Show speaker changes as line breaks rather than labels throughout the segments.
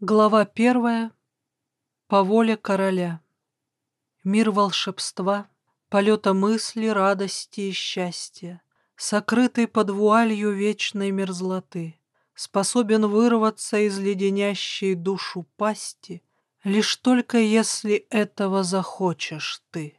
Глава первая. По воле короля. Мир волшебства, полета мысли, радости и счастья, сокрытый под вуалью вечной мерзлоты, способен вырваться из леденящей душу пасти, лишь только если этого захочешь ты.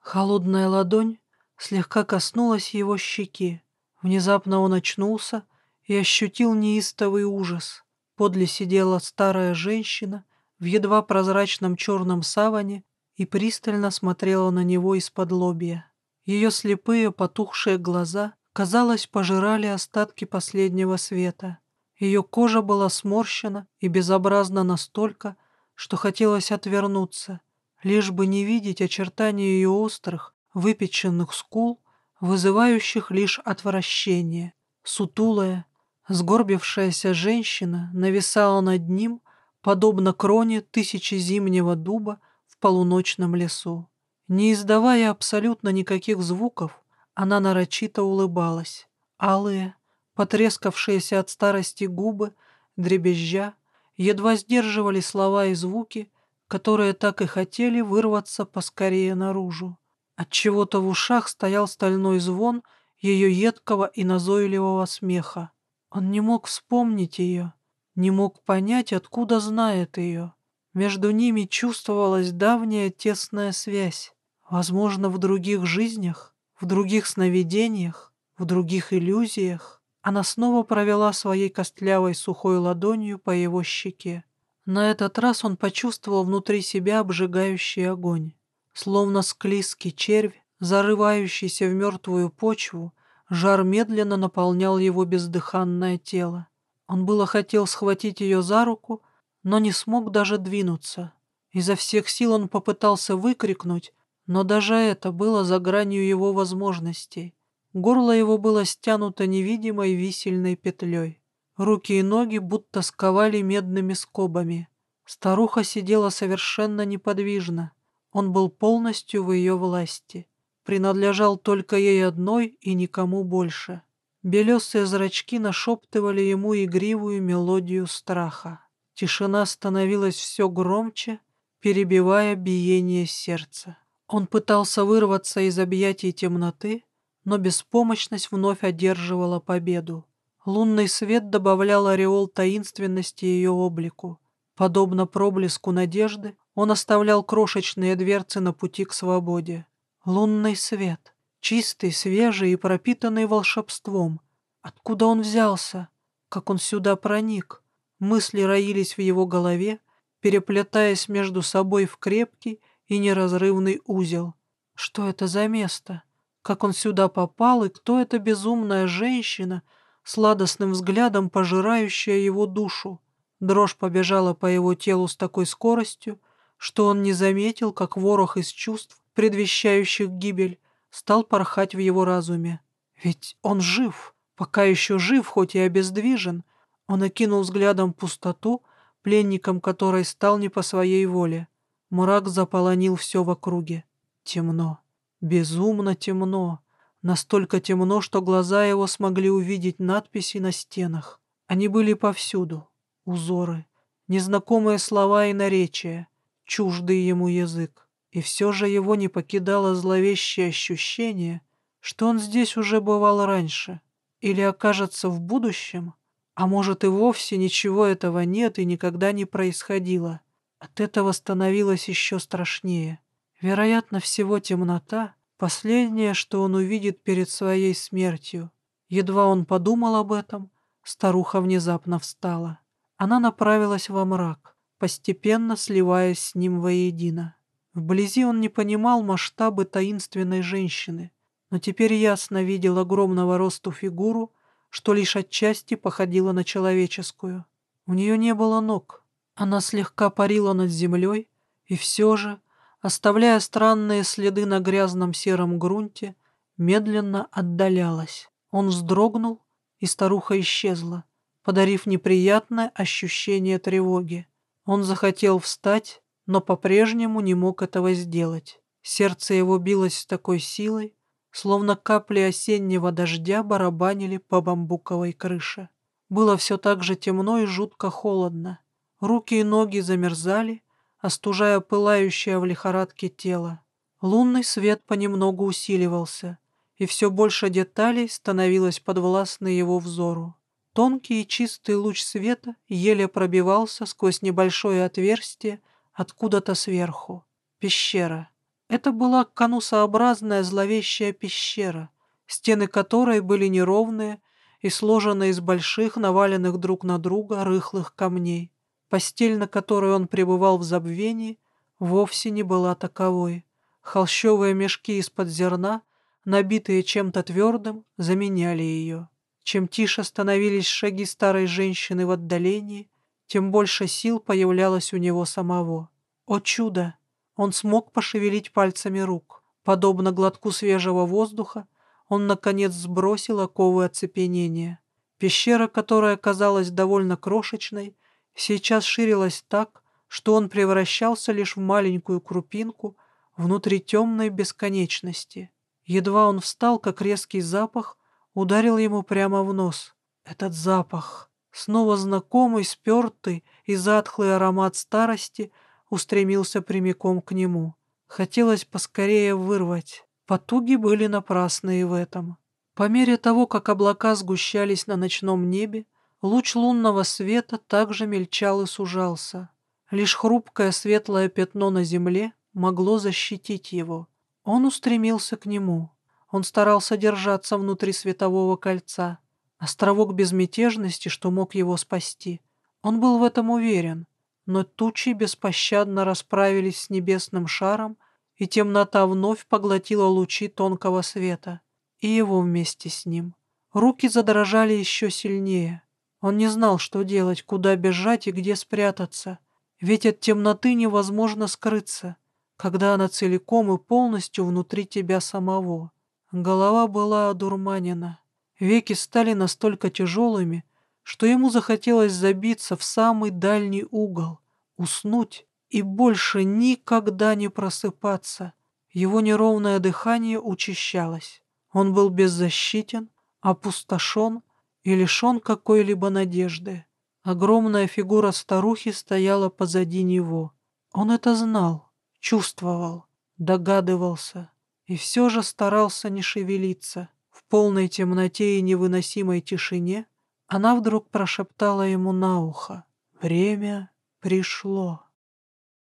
Холодная ладонь слегка коснулась его щеки. Внезапно он очнулся и ощутил неистовый ужас — Подле сидела старая женщина в едва прозрачном черном саване и пристально смотрела на него из-под лобья. Ее слепые потухшие глаза, казалось, пожирали остатки последнего света. Ее кожа была сморщена и безобразна настолько, что хотелось отвернуться, лишь бы не видеть очертания ее острых, выпеченных скул, вызывающих лишь отвращение. Сутулая, Сгорбившаяся женщина нависала над ним, подобно кроне тысячи зимнего дуба в полуночном лесу. Не издавая абсолютно никаких звуков, она нарочито улыбалась. Алые, потрескавшиеся от старости губы, дребезжа, едва сдерживали слова и звуки, которые так и хотели вырваться поскорее наружу. От чего то в ушах стоял стальной звон ее едкого и назойливого смеха. Он не мог вспомнить ее, не мог понять, откуда знает ее. Между ними чувствовалась давняя тесная связь. Возможно, в других жизнях, в других сновидениях, в других иллюзиях. Она снова провела своей костлявой сухой ладонью по его щеке. На этот раз он почувствовал внутри себя обжигающий огонь. Словно склизкий червь, зарывающийся в мертвую почву, Жар медленно наполнял его бездыханное тело. Он было хотел схватить ее за руку, но не смог даже двинуться. Изо всех сил он попытался выкрикнуть, но даже это было за гранью его возможностей. Горло его было стянуто невидимой висельной петлей. Руки и ноги будто сковали медными скобами. Старуха сидела совершенно неподвижно. Он был полностью в ее власти принадлежал только ей одной и никому больше. Белесые зрачки нашептывали ему игривую мелодию страха. Тишина становилась все громче, перебивая биение сердца. Он пытался вырваться из объятий темноты, но беспомощность вновь одерживала победу. Лунный свет добавлял ореол таинственности ее облику. Подобно проблеску надежды, он оставлял крошечные дверцы на пути к свободе. Лунный свет, чистый, свежий и пропитанный волшебством. Откуда он взялся? Как он сюда проник? Мысли роились в его голове, переплетаясь между собой в крепкий и неразрывный узел. Что это за место? Как он сюда попал и кто эта безумная женщина, сладостным взглядом пожирающая его душу? Дрожь побежала по его телу с такой скоростью, что он не заметил, как ворох из чувств предвещающих гибель, стал порхать в его разуме. Ведь он жив, пока еще жив, хоть и обездвижен. Он окинул взглядом пустоту, пленником которой стал не по своей воле. Мрак заполонил все в округе. Темно. Безумно темно. Настолько темно, что глаза его смогли увидеть надписи на стенах. Они были повсюду. Узоры, незнакомые слова и наречия, чуждый ему язык. И все же его не покидало зловещее ощущение, что он здесь уже бывал раньше или окажется в будущем, а может и вовсе ничего этого нет и никогда не происходило. От этого становилось еще страшнее. Вероятно, всего темнота — последнее, что он увидит перед своей смертью. Едва он подумал об этом, старуха внезапно встала. Она направилась во мрак, постепенно сливаясь с ним воедино. Вблизи он не понимал масштабы таинственной женщины, но теперь ясно видел огромного росту фигуру, что лишь отчасти походила на человеческую. У нее не было ног. Она слегка парила над землей, и все же, оставляя странные следы на грязном сером грунте, медленно отдалялась. Он вздрогнул, и старуха исчезла, подарив неприятное ощущение тревоги. Он захотел встать, но по-прежнему не мог этого сделать. Сердце его билось с такой силой, словно капли осеннего дождя барабанили по бамбуковой крыше. Было все так же темно и жутко холодно. Руки и ноги замерзали, остужая пылающее в лихорадке тело. Лунный свет понемногу усиливался, и все больше деталей становилось подвластно его взору. Тонкий и чистый луч света еле пробивался сквозь небольшое отверстие откуда-то сверху. Пещера. Это была конусообразная зловещая пещера, стены которой были неровные и сложены из больших, наваленных друг на друга рыхлых камней. Постель, на которой он пребывал в забвении, вовсе не была таковой. Холщовые мешки из-под зерна, набитые чем-то твердым, заменяли ее. Чем тише становились шаги старой женщины в отдалении, тем больше сил появлялось у него самого. О чудо! Он смог пошевелить пальцами рук. Подобно глотку свежего воздуха, он, наконец, сбросил оковы оцепенения. Пещера, которая казалась довольно крошечной, сейчас ширилась так, что он превращался лишь в маленькую крупинку внутри темной бесконечности. Едва он встал, как резкий запах ударил ему прямо в нос. Этот запах, снова знакомый, спертый и затхлый аромат старости, устремился прямиком к нему. Хотелось поскорее вырвать. Потуги были напрасные в этом. По мере того, как облака сгущались на ночном небе, луч лунного света также мельчал и сужался. Лишь хрупкое светлое пятно на земле могло защитить его. Он устремился к нему. Он старался держаться внутри светового кольца. Островок безмятежности, что мог его спасти. Он был в этом уверен. Но тучи беспощадно расправились с небесным шаром, и темнота вновь поглотила лучи тонкого света. И его вместе с ним. Руки задрожали еще сильнее. Он не знал, что делать, куда бежать и где спрятаться. Ведь от темноты невозможно скрыться, когда она целиком и полностью внутри тебя самого. Голова была одурманена. Веки стали настолько тяжелыми, что ему захотелось забиться в самый дальний угол, уснуть и больше никогда не просыпаться. Его неровное дыхание учащалось. Он был беззащитен, опустошен и лишен какой-либо надежды. Огромная фигура старухи стояла позади него. Он это знал, чувствовал, догадывался и все же старался не шевелиться. Полной темноте и невыносимой тишине она вдруг прошептала ему на ухо. «Время пришло».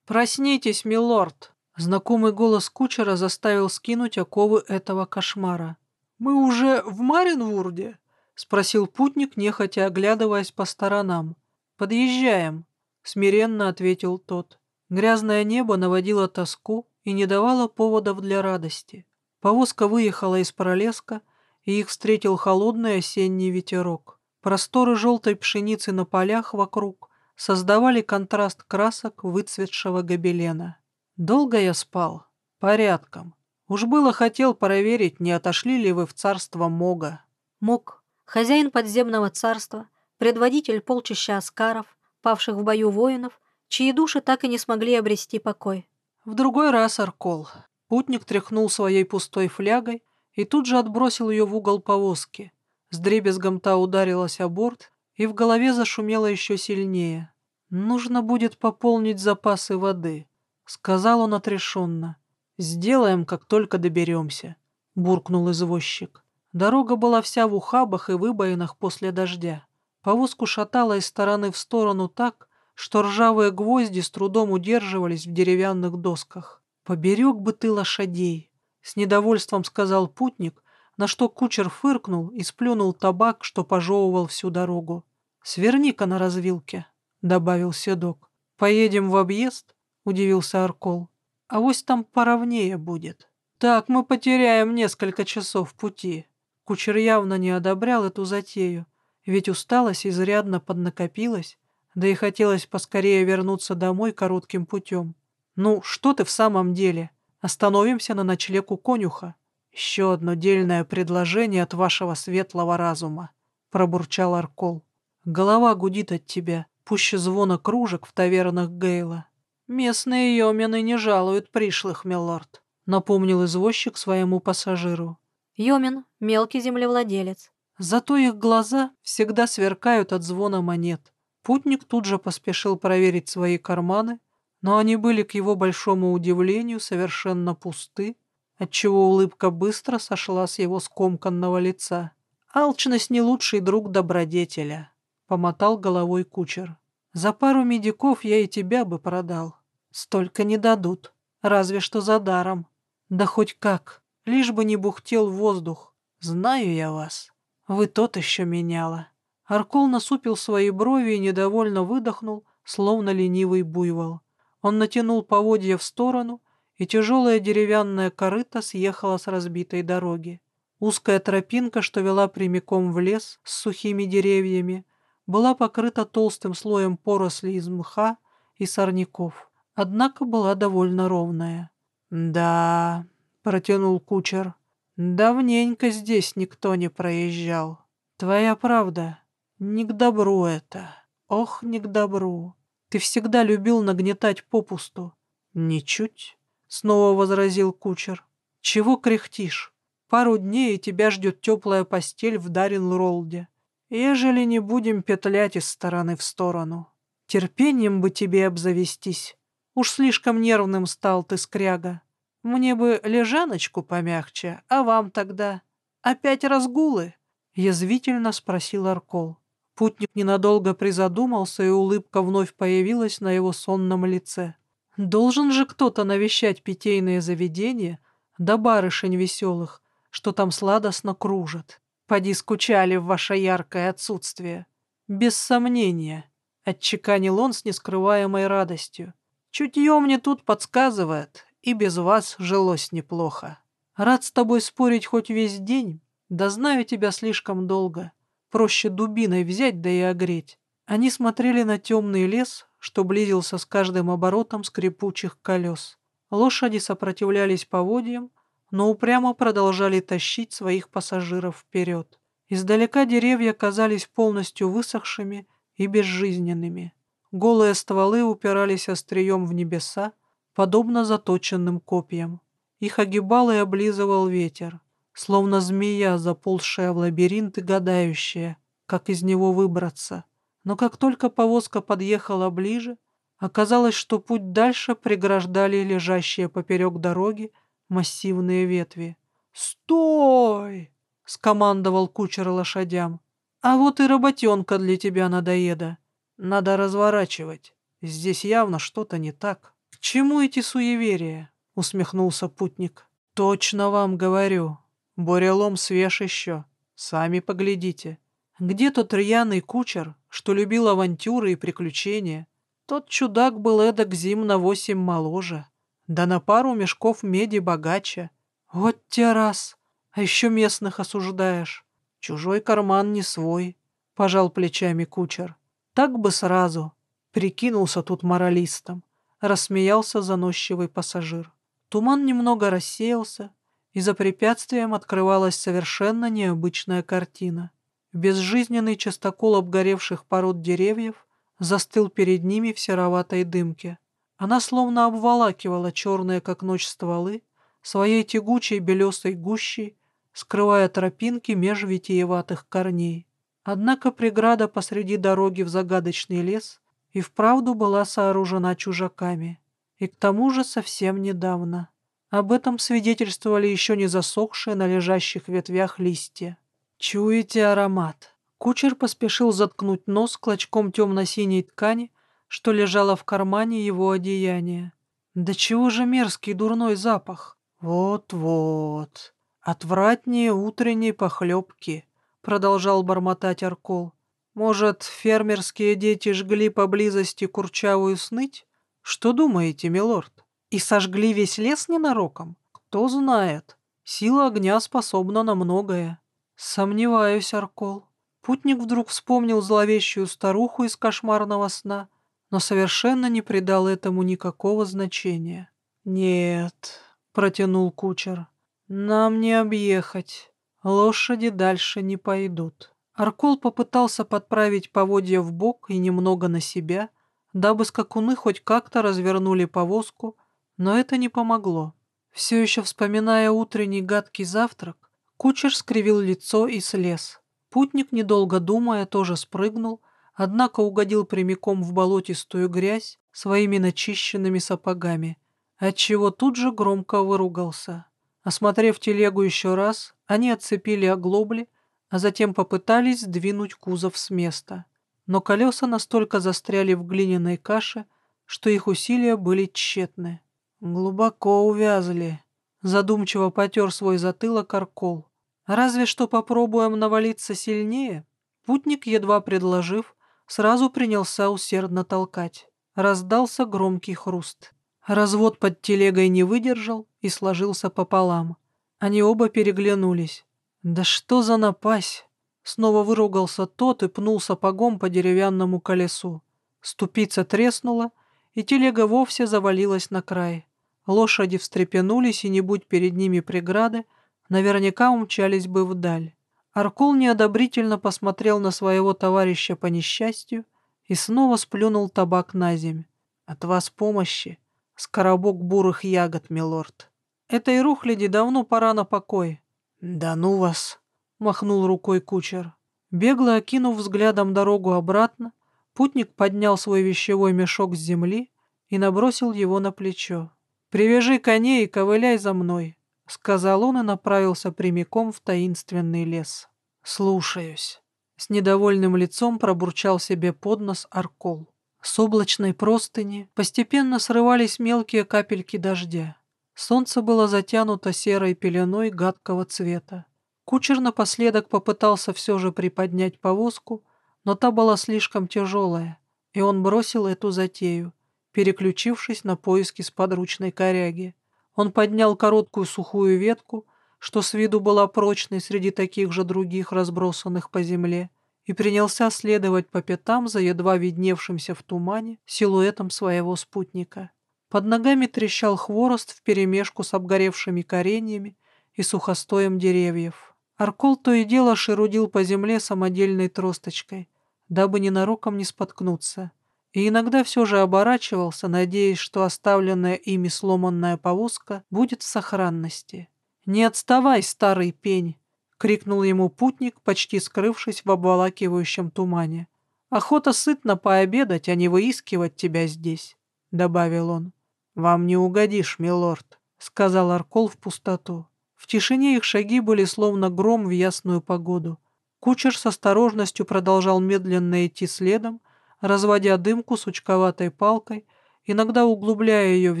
«Проснитесь, милорд!» Знакомый голос кучера заставил скинуть оковы этого кошмара. «Мы уже в Маринвурде?» — спросил путник, нехотя оглядываясь по сторонам. «Подъезжаем», — смиренно ответил тот. Грязное небо наводило тоску, и не давала поводов для радости. Повозка выехала из пролеска, и их встретил холодный осенний ветерок. Просторы желтой пшеницы на полях вокруг создавали контраст красок выцветшего гобелена. Долго я спал? Порядком. Уж было хотел проверить, не отошли ли вы в царство Мога.
Мог, хозяин подземного царства, предводитель полчища аскаров, павших в бою воинов, чьи души так и не смогли обрести покой.
В другой раз Аркол. Путник тряхнул своей пустой флягой и тут же отбросил ее в угол повозки. С дребезгом та ударилась о борт, и в голове зашумело еще сильнее. «Нужно будет пополнить запасы воды», — сказал он отрешенно. «Сделаем, как только доберемся», — буркнул извозчик. Дорога была вся в ухабах и выбоинах после дождя. Повозку шатало из стороны в сторону так, что ржавые гвозди с трудом удерживались в деревянных досках. «Поберег бы ты лошадей!» — с недовольством сказал путник, на что кучер фыркнул и сплюнул табак, что пожевывал всю дорогу. «Сверни-ка на развилке», — добавил седок. «Поедем в объезд?» — удивился Аркол. «А вось там поровнее будет». «Так мы потеряем несколько часов пути». Кучер явно не одобрял эту затею, ведь усталость изрядно поднакопилась, да и хотелось поскорее вернуться домой коротким путем. «Ну, что ты в самом деле? Остановимся на ночлег у конюха. Еще одно дельное предложение от вашего светлого разума», — пробурчал Аркол. «Голова гудит от тебя, пуще звона кружек в тавернах Гейла». «Местные йомены не жалуют пришлых, милорд», — напомнил извозчик своему пассажиру.
«Йомен — мелкий землевладелец».
Зато их глаза всегда сверкают от звона монет. Путник тут же поспешил проверить свои карманы, но они были, к его большому удивлению, совершенно пусты, отчего улыбка быстро сошла с его скомканного лица. «Алчность не лучший друг добродетеля», — помотал головой кучер. «За пару медиков я и тебя бы продал. Столько не дадут, разве что за даром. Да хоть как, лишь бы не бухтел воздух. Знаю я вас. Вы тот еще меняла». Аркул насупил свои брови и недовольно выдохнул, словно ленивый буйвол. Он натянул поводья в сторону, и тяжелая деревянная корыта съехала с разбитой дороги. Узкая тропинка, что вела прямиком в лес с сухими деревьями, была покрыта толстым слоем поросли из мха и сорняков, однако была довольно ровная. «Да», — протянул кучер, — «давненько здесь никто не проезжал. Твоя правда, не к добру это. Ох, не к добру. Ты всегда любил нагнетать попусту. Ничуть, снова возразил кучер. Чего кряхтишь? Пару дней, и тебя ждет теплая постель в Дарин-Ролде. Ежели не будем петлять из стороны в сторону. Терпением бы тебе обзавестись. Уж слишком нервным стал ты, скряга. Мне бы лежаночку помягче, а вам тогда? Опять разгулы?» Язвительно спросил Аркол. Путник ненадолго призадумался, и улыбка вновь появилась на его сонном лице. Должен же кто-то навещать питейные заведения, да барышень веселых, что там сладостно кружат. Поди скучали в ваше яркое отсутствие. Без сомнения, — отчеканил он с нескрываемой радостью. Чутье мне тут подсказывает, и без вас жилось неплохо. Рад с тобой спорить хоть весь день, да знаю тебя слишком долго. Проще дубиной взять, да и огреть. Они смотрели на темный лес, что близился с каждым оборотом скрипучих колес. Лошади сопротивлялись поводьям, но упрямо продолжали тащить своих пассажиров вперед. Издалека деревья казались полностью высохшими и безжизненными. Голые стволы упирались острием в небеса, подобно заточенным копьям. Их огибал и облизывал ветер словно змея, заползшая в лабиринт и гадающая, как из него выбраться. Но как только повозка подъехала ближе, оказалось, что путь дальше преграждали лежащие поперек дороги массивные ветви. «Стой!» — скомандовал кучер лошадям. «А вот и работенка для тебя, надоеда. Надо разворачивать. Здесь явно что-то не так». «К чему эти суеверия?» — усмехнулся путник. «Точно вам говорю, Бурелом свеж еще. Сами поглядите. Где тот рьяный кучер, что любил авантюры и приключения? Тот чудак был эдак зим на восемь моложе, да на пару мешков меди богаче. Вот те раз, а еще местных осуждаешь. Чужой карман не свой, — пожал плечами кучер. Так бы сразу. Прикинулся тут моралистом. Рассмеялся заносчивый пассажир. Туман немного рассеялся, и за препятствием открывалась совершенно необычная картина. Безжизненный частокол обгоревших пород деревьев застыл перед ними в сероватой дымке. Она словно обволакивала черные, как ночь, стволы, своей тягучей белесой гущей, скрывая тропинки меж витиеватых корней. Однако преграда посреди дороги в загадочный лес и вправду была сооружена чужаками, и к тому же совсем недавно. Об этом свидетельствовали еще не засохшие на лежащих ветвях листья. «Чуете аромат?» Кучер поспешил заткнуть нос клочком темно-синей ткани, что лежало в кармане его одеяния. «Да чего же мерзкий дурной запах?» «Вот-вот, отвратнее утренней похлебки», — продолжал бормотать Аркол. «Может, фермерские дети жгли поблизости курчавую сныть? Что думаете, милорд?» И сожгли весь лес ненароком? Кто знает. Сила огня способна на многое. Сомневаюсь, Аркол. Путник вдруг вспомнил зловещую старуху из кошмарного сна, но совершенно не придал этому никакого значения. «Нет», — протянул кучер, — «нам не объехать. Лошади дальше не пойдут». Аркол попытался подправить поводья в бок и немного на себя, дабы скакуны хоть как-то развернули повозку, но это не помогло. Все еще вспоминая утренний гадкий завтрак, кучер скривил лицо и слез. Путник, недолго думая, тоже спрыгнул, однако угодил прямиком в болотистую грязь своими начищенными сапогами, отчего тут же громко выругался. Осмотрев телегу еще раз, они отцепили оглобли, а затем попытались сдвинуть кузов с места. Но колеса настолько застряли в глиняной каше, что их усилия были тщетны. Глубоко увязли. Задумчиво потер свой затылок Аркол. Разве что попробуем навалиться сильнее? Путник, едва предложив, сразу принялся усердно толкать. Раздался громкий хруст. Развод под телегой не выдержал и сложился пополам. Они оба переглянулись. «Да что за напасть!» Снова выругался тот и пнул сапогом по деревянному колесу. Ступица треснула, и телега вовсе завалилась на край. Лошади встрепенулись, и не будь перед ними преграды, наверняка умчались бы вдаль. Аркул неодобрительно посмотрел на своего товарища по несчастью и снова сплюнул табак на земь. «От вас помощи, скоробок бурых ягод, милорд. Этой рухляди давно пора на покой». «Да ну вас!» — махнул рукой кучер. Бегло окинув взглядом дорогу обратно, путник поднял свой вещевой мешок с земли и набросил его на плечо. «Привяжи коней и ковыляй за мной», — сказал он и направился прямиком в таинственный лес. «Слушаюсь». С недовольным лицом пробурчал себе под нос Аркол. С облачной простыни постепенно срывались мелкие капельки дождя. Солнце было затянуто серой пеленой гадкого цвета. Кучер напоследок попытался все же приподнять повозку, но та была слишком тяжелая, и он бросил эту затею, переключившись на поиски сподручной коряги. Он поднял короткую сухую ветку, что с виду была прочной среди таких же других, разбросанных по земле, и принялся следовать по пятам за едва видневшимся в тумане силуэтом своего спутника. Под ногами трещал хворост вперемешку с обгоревшими кореньями и сухостоем деревьев. Аркол то и дело шерудил по земле самодельной тросточкой, дабы ненароком не споткнуться, и иногда все же оборачивался, надеясь, что оставленная ими сломанная повозка будет в сохранности. «Не отставай, старый пень!» — крикнул ему путник, почти скрывшись в обволакивающем тумане. «Охота сытно пообедать, а не выискивать тебя здесь», — добавил он. «Вам не угодишь, милорд», — сказал Аркол в пустоту. В тишине их шаги были словно гром в ясную погоду. Кучер с осторожностью продолжал медленно идти следом, разводя дымку сучковатой палкой, иногда углубляя ее в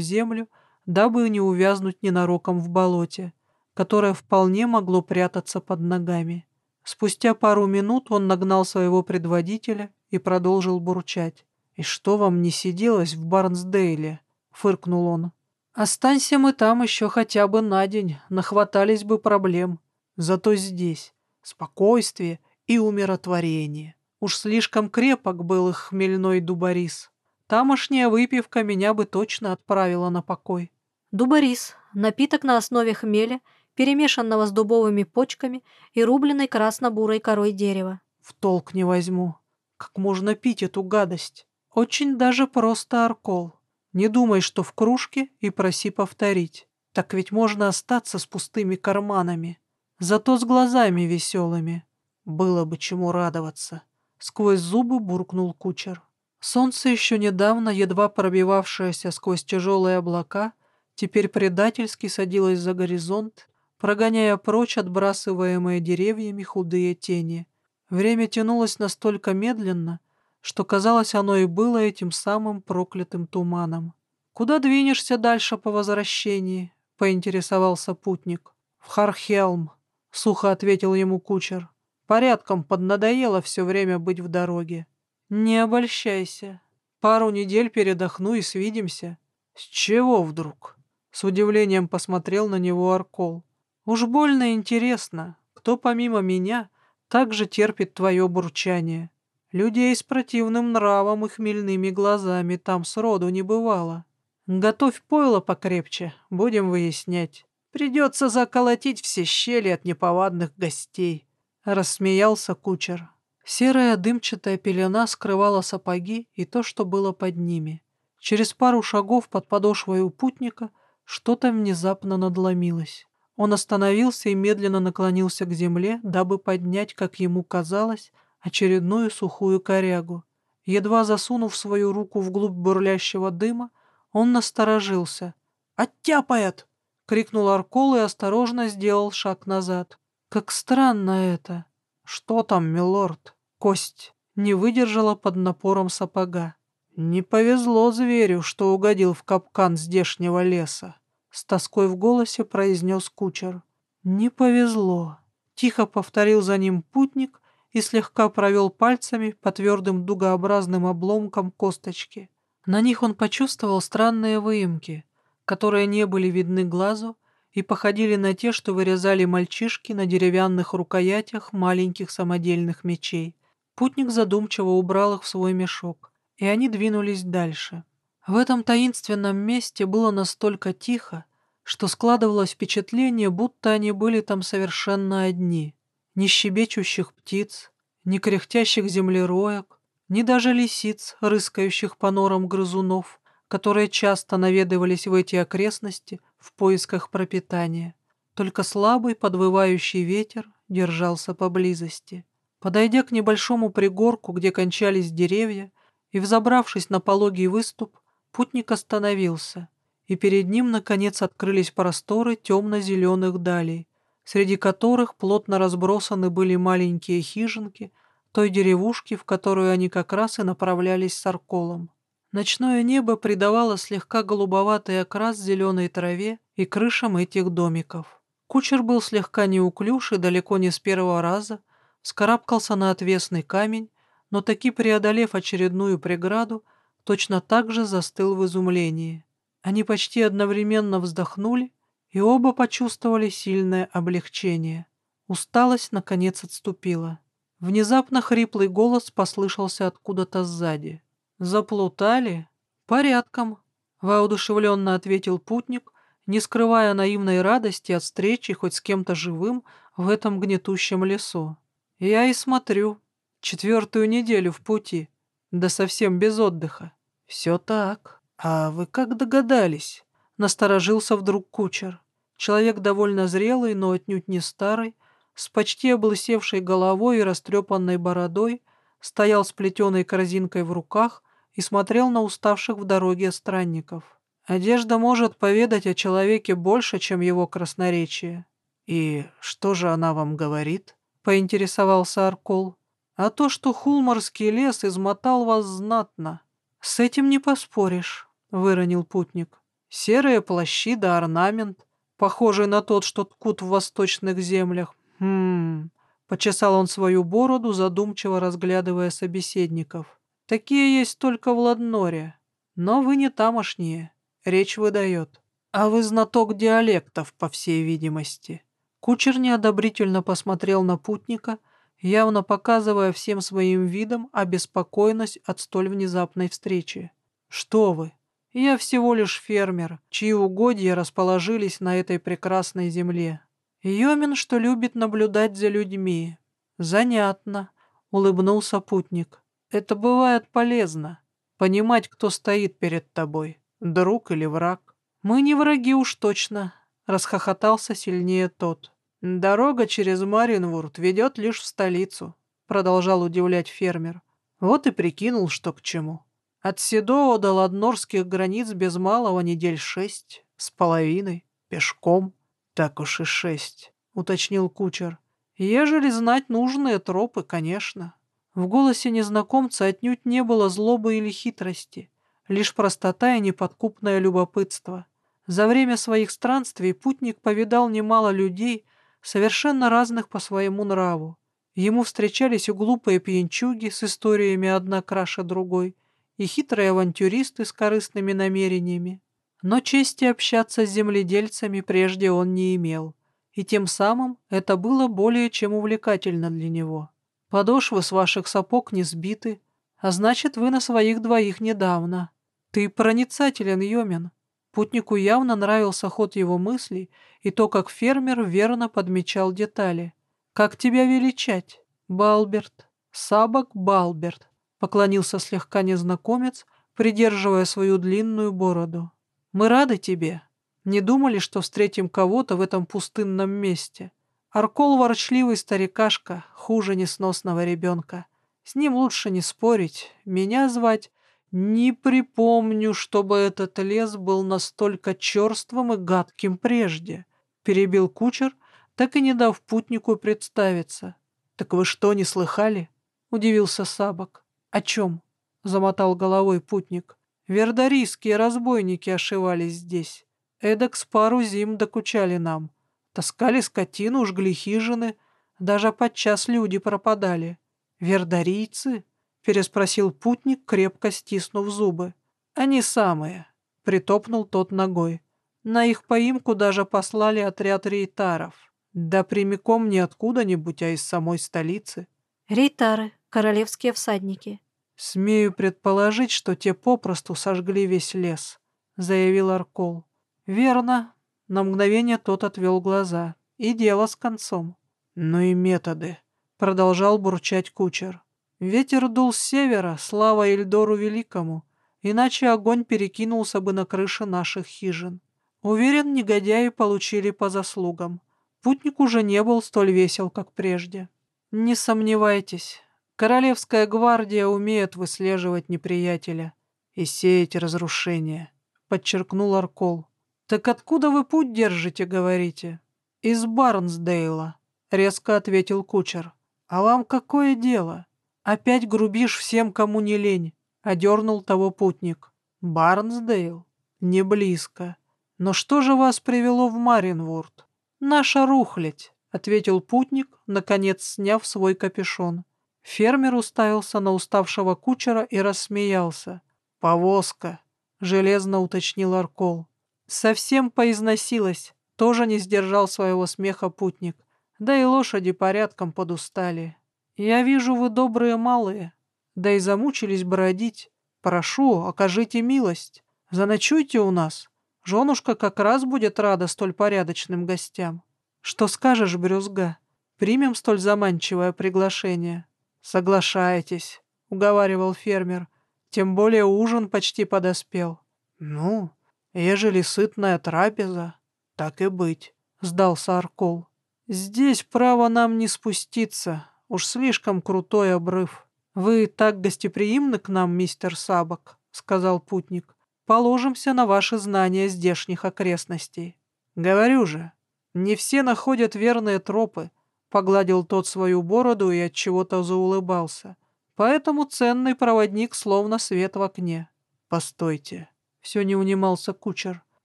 землю, дабы не увязнуть ненароком в болоте которое вполне могло прятаться под ногами. Спустя пару минут он нагнал своего предводителя и продолжил бурчать. «И что вам не сиделось в Барнсдейле?» — фыркнул он. «Останься мы там еще хотя бы на день, нахватались бы проблем. Зато здесь спокойствие и умиротворение. Уж слишком крепок был их хмельной дубарис. Тамошняя выпивка меня бы точно отправила на покой».
Дубарис — напиток на основе хмеля — перемешанного с дубовыми почками и рубленной красно-бурой корой дерева.
В толк не возьму. Как можно пить эту гадость? Очень даже просто аркол. Не думай, что в кружке, и проси повторить. Так ведь можно остаться с пустыми карманами. Зато с глазами веселыми. Было бы чему радоваться. Сквозь зубы буркнул кучер. Солнце, еще недавно едва пробивавшееся сквозь тяжелые облака, теперь предательски садилось за горизонт прогоняя прочь отбрасываемые деревьями худые тени. Время тянулось настолько медленно, что, казалось, оно и было этим самым проклятым туманом. «Куда двинешься дальше по возвращении?» — поинтересовался путник. «В Хархелм», — сухо ответил ему кучер. «Порядком поднадоело все время быть в дороге». «Не обольщайся. Пару недель передохну и свидимся». «С чего вдруг?» — с удивлением посмотрел на него Аркол. Уж больно интересно, кто помимо меня также терпит твое бурчание. Людей с противным нравом и хмельными глазами там сроду не бывало. Готовь пойло покрепче, будем выяснять. Придется заколотить все щели от неповадных гостей. Рассмеялся кучер. Серая дымчатая пелена скрывала сапоги и то, что было под ними. Через пару шагов под подошвой у путника что-то внезапно надломилось. Он остановился и медленно наклонился к земле, дабы поднять, как ему казалось, очередную сухую корягу. Едва засунув свою руку вглубь бурлящего дыма, он насторожился. «Оттяпает!» — крикнул Аркол и осторожно сделал шаг назад. «Как странно это!» «Что там, милорд?» Кость не выдержала под напором сапога. «Не повезло зверю, что угодил в капкан здешнего леса», — с тоской в голосе произнес кучер. «Не повезло», — тихо повторил за ним путник и слегка провел пальцами по твердым дугообразным обломкам косточки. На них он почувствовал странные выемки, которые не были видны глазу и походили на те, что вырезали мальчишки на деревянных рукоятях маленьких самодельных мечей. Путник задумчиво убрал их в свой мешок, и они двинулись дальше. В этом таинственном месте было настолько тихо, что складывалось впечатление, будто они были там совершенно одни. Ни щебечущих птиц, ни кряхтящих землероек, ни даже лисиц, рыскающих по норам грызунов, которые часто наведывались в эти окрестности в поисках пропитания. Только слабый подвывающий ветер держался поблизости. Подойдя к небольшому пригорку, где кончались деревья, и взобравшись на пологий выступ, путник остановился, и перед ним, наконец, открылись просторы темно-зеленых далей, среди которых плотно разбросаны были маленькие хижинки той деревушки, в которую они как раз и направлялись с Арколом. Ночное небо придавало слегка голубоватый окрас зеленой траве и крышам этих домиков. Кучер был слегка неуклюж и далеко не с первого раза вскарабкался на отвесный камень, но таки преодолев очередную преграду, точно так же застыл в изумлении. Они почти одновременно вздохнули, и оба почувствовали сильное облегчение. Усталость, наконец, отступила. Внезапно хриплый голос послышался откуда-то сзади. «Заплутали?» «Порядком», — воодушевленно ответил путник, не скрывая наивной радости от встречи хоть с кем-то живым в этом гнетущем лесу. Я и смотрю. Четвертую неделю в пути. Да совсем без отдыха. Все так. А вы как догадались? Насторожился вдруг кучер. Человек довольно зрелый, но отнюдь не старый, с почти облысевшей головой и растрепанной бородой, стоял с плетеной корзинкой в руках и смотрел на уставших в дороге странников. Одежда может поведать о человеке больше, чем его красноречие. И что же она вам говорит? — поинтересовался Аркол. «А то, что хулморский лес измотал вас знатно. С этим не поспоришь», — выронил путник. «Серые плащи да орнамент, похожий на тот, что ткут в восточных землях. Хм...» — почесал он свою бороду, задумчиво разглядывая собеседников. «Такие есть только в Ладноре. Но вы не тамошние. Речь выдает. А вы знаток диалектов, по всей видимости». Кучер неодобрительно посмотрел на путника, явно показывая всем своим видом обеспокоенность от столь внезапной встречи. «Что вы? Я всего лишь фермер, чьи угодья расположились на этой прекрасной земле. Йомин, что любит наблюдать за людьми. Занятно», — улыбнулся путник. «Это бывает полезно. Понимать, кто стоит перед тобой, друг или враг. Мы не враги уж точно, Расхохотался сильнее тот. «Дорога через Маринвурд ведет лишь в столицу», продолжал удивлять фермер. Вот и прикинул, что к чему. От Седоа до ладнорских границ без малого недель шесть, с половиной, пешком. Так уж и шесть, уточнил кучер. Ежели знать нужные тропы, конечно. В голосе незнакомца отнюдь не было злобы или хитрости, лишь простота и неподкупное любопытство. За время своих странствий путник повидал немало людей, совершенно разных по своему нраву. Ему встречались и глупые пьянчуги с историями одна краше другой, и хитрые авантюристы с корыстными намерениями. Но чести общаться с земледельцами прежде он не имел, и тем самым это было более чем увлекательно для него. Подошвы с ваших сапог не сбиты, а значит, вы на своих двоих недавно. Ты проницателен, Йомин. Путнику явно нравился ход его мыслей и то, как фермер верно подмечал детали. «Как тебя величать?» «Балберт». «Сабак Балберт», — поклонился слегка незнакомец, придерживая свою длинную бороду. «Мы рады тебе. Не думали, что встретим кого-то в этом пустынном месте. Аркол ворчливый старикашка, хуже несносного ребенка. С ним лучше не спорить. Меня звать... Не припомню, чтобы этот лес был настолько черствым и гадким прежде. Перебил кучер, так и не дав путнику представиться. «Так вы что, не слыхали?» — удивился Сабок. «О чем?» — замотал головой путник. «Вердарийские разбойники ошивались здесь. Эдак с пару зим докучали нам. Таскали скотину, жгли хижины, даже подчас люди пропадали. Вердарийцы?» — переспросил путник, крепко стиснув зубы. «Они самые», — притопнул тот ногой. «На их поимку даже послали отряд рейтаров. Да прямиком не откуда-нибудь, а из самой столицы».
Рейтары, королевские всадники.
«Смею предположить, что те попросту сожгли весь лес», — заявил Аркол. «Верно». На мгновение тот отвел глаза. «И дело с концом». «Ну и методы», — продолжал бурчать кучер. Ветер дул с севера, слава Эльдору Великому, иначе огонь перекинулся бы на крыши наших хижин. Уверен, негодяи получили по заслугам. Путник уже не был столь весел, как прежде. Не сомневайтесь, Королевская гвардия умеет выслеживать неприятеля и сеять разрушения, подчеркнул Аркол. Так откуда вы путь держите, говорите? Из Барнсдейла, резко ответил кучер. А вам какое дело? «Опять грубишь всем, кому не лень», — одернул того путник. «Барнсдейл? Не близко. Но что же вас привело в Маринворд?» «Наша рухлядь», — ответил путник, наконец сняв свой капюшон. Фермер уставился на уставшего кучера и рассмеялся. «Повозка», — железно уточнил Аркол. Совсем поизносилась, тоже не сдержал своего смеха путник. Да и лошади порядком подустали. «Я вижу, вы добрые малые, да и замучились бродить. Прошу, окажите милость. Заночуйте у нас. Женушка как раз будет рада столь порядочным гостям. Что скажешь, брюзга? Примем столь заманчивое приглашение?» «Соглашайтесь», — уговаривал фермер. «Тем более ужин почти подоспел». «Ну, ежели сытная трапеза, так и быть», — сдался Аркол. «Здесь право нам не спуститься, Уж слишком крутой обрыв. Вы так гостеприимны к нам, мистер Сабок, сказал путник. Положимся на ваши знания здешних окрестностей. Говорю же, не все находят верные тропы, погладил тот свою бороду и от чего-то заулыбался. Поэтому ценный проводник словно свет в окне. Постойте, все не унимался кучер.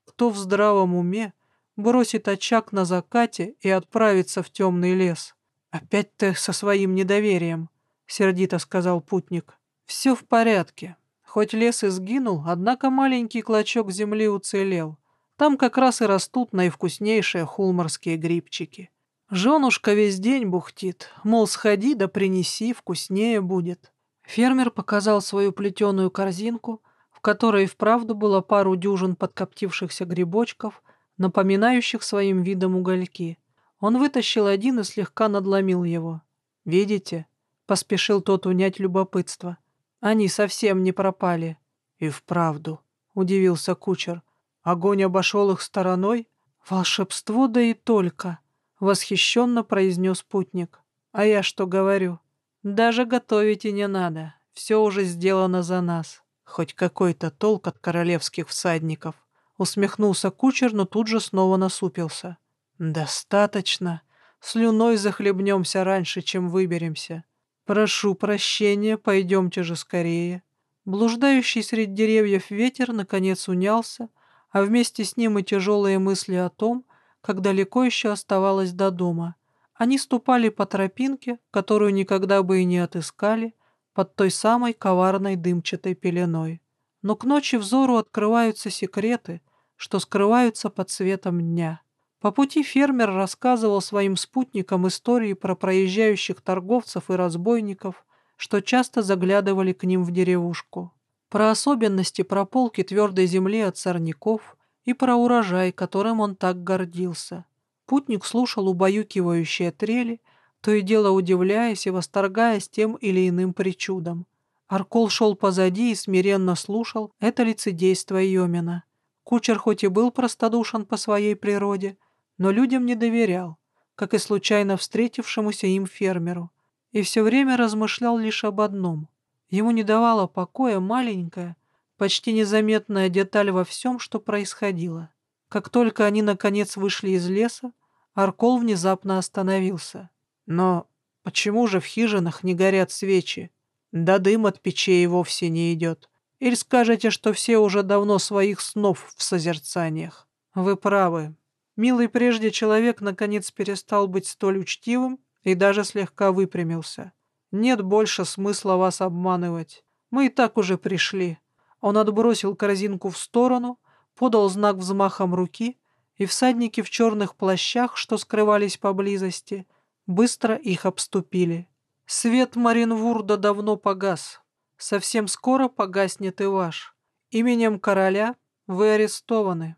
Кто в здравом уме бросит очаг на закате и отправится в темный лес? «Опять ты со своим недоверием», — сердито сказал путник. «Все в порядке. Хоть лес и сгинул, однако маленький клочок земли уцелел. Там как раз и растут наивкуснейшие хулморские грибчики. Женушка весь день бухтит, мол, сходи да принеси, вкуснее будет». Фермер показал свою плетеную корзинку, которой вправду было пару дюжин подкоптившихся грибочков, напоминающих своим видом угольки. Он вытащил один и слегка надломил его. «Видите?» — поспешил тот унять любопытство. «Они совсем не пропали». «И вправду», — удивился кучер. «Огонь обошел их стороной?» «Волшебство, да и только», — восхищенно произнес путник. «А я что говорю? Даже готовить и не надо. Все уже сделано за нас. Хоть какой-то толк от королевских всадников». Усмехнулся кучер, но тут же снова насупился. «Достаточно. Слюной захлебнемся раньше, чем выберемся. Прошу прощения, пойдемте же скорее». Блуждающий среди деревьев ветер наконец унялся, а вместе с ним и тяжелые мысли о том, как далеко еще оставалось до дома. Они ступали по тропинке, которую никогда бы и не отыскали, под той самой коварной дымчатой пеленой. Но к ночи взору открываются секреты, что скрываются под светом дня. По пути фермер рассказывал своим спутникам истории про проезжающих торговцев и разбойников, что часто заглядывали к ним в деревушку, про особенности прополки твердой земли от сорняков и про урожай, которым он так гордился. Путник слушал убаюкивающие трели, то и дело удивляясь и восторгаясь тем или иным причудом. Аркол шел позади и смиренно слушал это лицедейство Йомина. Кучер хоть и был простодушен по своей природе, но людям не доверял, как и случайно встретившемуся им фермеру. и все время размышлял лишь об одном. Ему не давала покоя маленькая, почти незаметная деталь во всем, что происходило. Как только они, наконец, вышли из леса, Аркол внезапно остановился. Но почему же в хижинах не горят свечи? Да дым от печей вовсе не идет. Или скажете, что все уже давно своих снов в созерцаниях? Вы правы. Милый прежде человек наконец перестал быть столь учтивым и даже слегка выпрямился. Нет больше смысла вас обманывать. Мы и так уже пришли. Он отбросил корзинку в сторону, подал знак взмахом руки, и всадники в черных плащах, что скрывались поблизости, быстро их обступили. Свет Маринвурда давно погас. Совсем скоро погаснет и ваш. Именем короля вы арестованы.